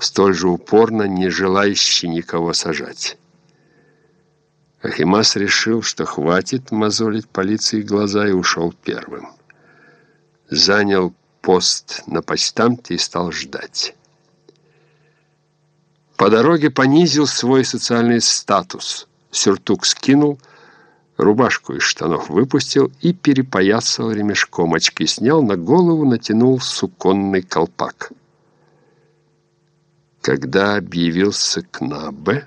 столь же упорно не желающий никого сажать. Ахимас решил, что хватит мозолить полиции глаза и ушел первым. Занял пост на почтамте и стал ждать. По дороге понизил свой социальный статус. Сюртук скинул, рубашку из штанов выпустил и перепоясал ремешком. Очки снял, на голову натянул суконный колпак. Когда объявился Кнабе,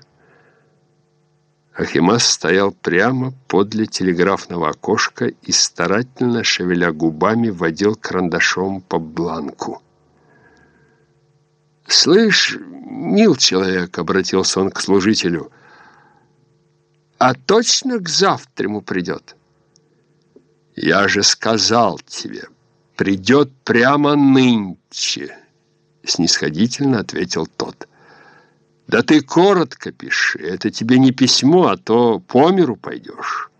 Ахимас стоял прямо подле телеграфного окошка и, старательно шевеля губами, водил карандашом по бланку. «Слышь, мил человек», — обратился он к служителю, — «а точно к завтраму придет?» «Я же сказал тебе, придет прямо нынче», — снисходительно ответил тот. Да ты коротко пиши, это тебе не письмо, а то по миру пойдешь.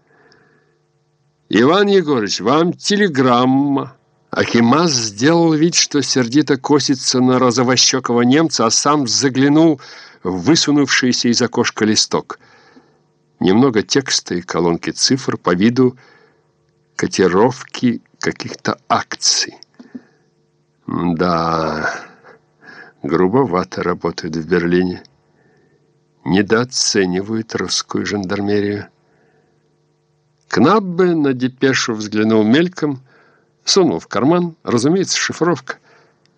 Иван Егорович, вам телеграмма. Ахимас сделал вид, что сердито косится на розовощекого немца, а сам заглянул в высунувшийся из окошка листок. Немного текста и колонки цифр по виду котировки каких-то акций. Да, грубовато работают в Берлине недооценивают русскую жандармерию. Кнаббе на депешу взглянул мельком, сунул в карман, разумеется, шифровка.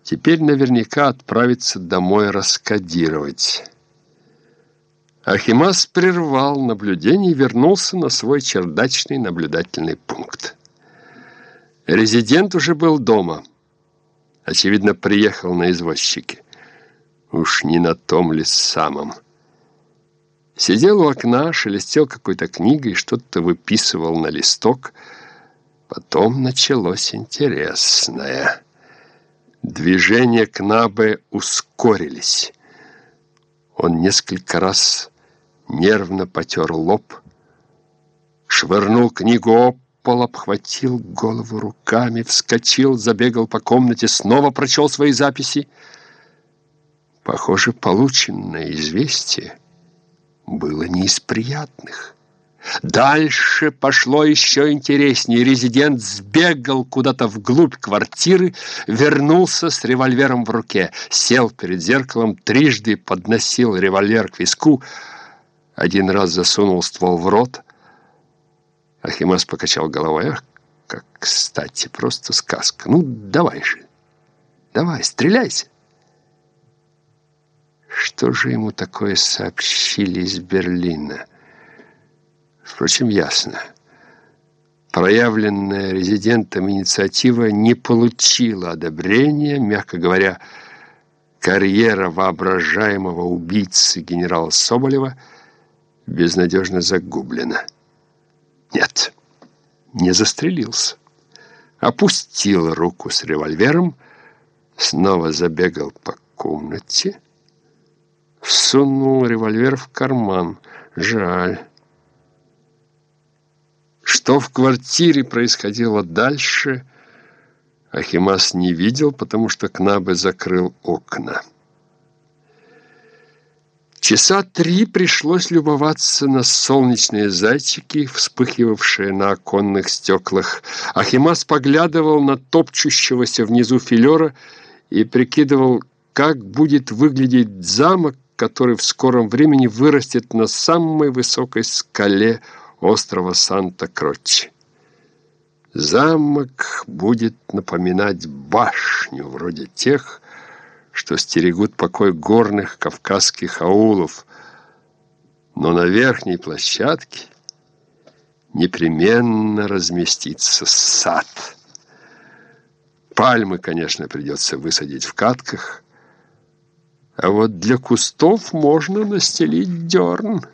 Теперь наверняка отправится домой раскодировать. Ахимас прервал наблюдение и вернулся на свой чердачный наблюдательный пункт. Резидент уже был дома. Очевидно, приехал на извозчике. Уж не на том ли самом. Сидел у окна, шелестел какой-то книгой, что-то выписывал на листок. Потом началось интересное. Движения Кнабе ускорились. Он несколько раз нервно потер лоб, швырнул книгу об пол, обхватил голову руками, вскочил, забегал по комнате, снова прочел свои записи. Похоже, полученное известие было не из приятных. Дальше пошло еще интереснее. Резидент сбегал куда-то вглубь квартиры, вернулся с револьвером в руке, сел перед зеркалом, трижды подносил револьвер к виску, один раз засунул ствол в рот. Ахимас покачал головой. Ах, как кстати, просто сказка. Ну, давай же, давай, стреляйся. Что же ему такое сообщили из Берлина? Впрочем, ясно. Проявленная резидентом инициатива не получила одобрения, мягко говоря, карьера воображаемого убийцы генерала Соболева безнадежно загублена. Нет, не застрелился. Опустил руку с револьвером, снова забегал по комнате, сунул револьвер в карман. Жаль. Что в квартире происходило дальше, Ахимас не видел, потому что Кнабе закрыл окна. Часа три пришлось любоваться на солнечные зайчики, вспыхивавшие на оконных стеклах. Ахимас поглядывал на топчущегося внизу филера и прикидывал, как будет выглядеть замок, который в скором времени вырастет на самой высокой скале острова Санта-Крочи. Замок будет напоминать башню, вроде тех, что стерегут покой горных кавказских аулов, но на верхней площадке непременно разместится сад. Пальмы, конечно, придется высадить в катках, а вот для кустов можно настелить дерн.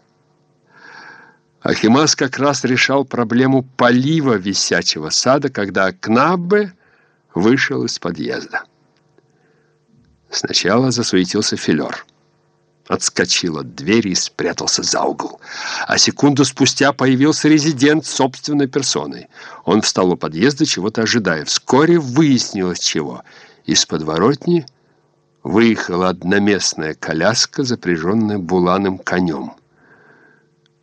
Ахимас как раз решал проблему полива висячего сада, когда Кнаббе вышел из подъезда. Сначала засуетился филер. Отскочил от двери и спрятался за угол. А секунду спустя появился резидент собственной персоной. Он встал у подъезда, чего-то ожидая. Вскоре выяснилось чего. Из подворотни выехала одноместная коляска, запряженная буланым конем.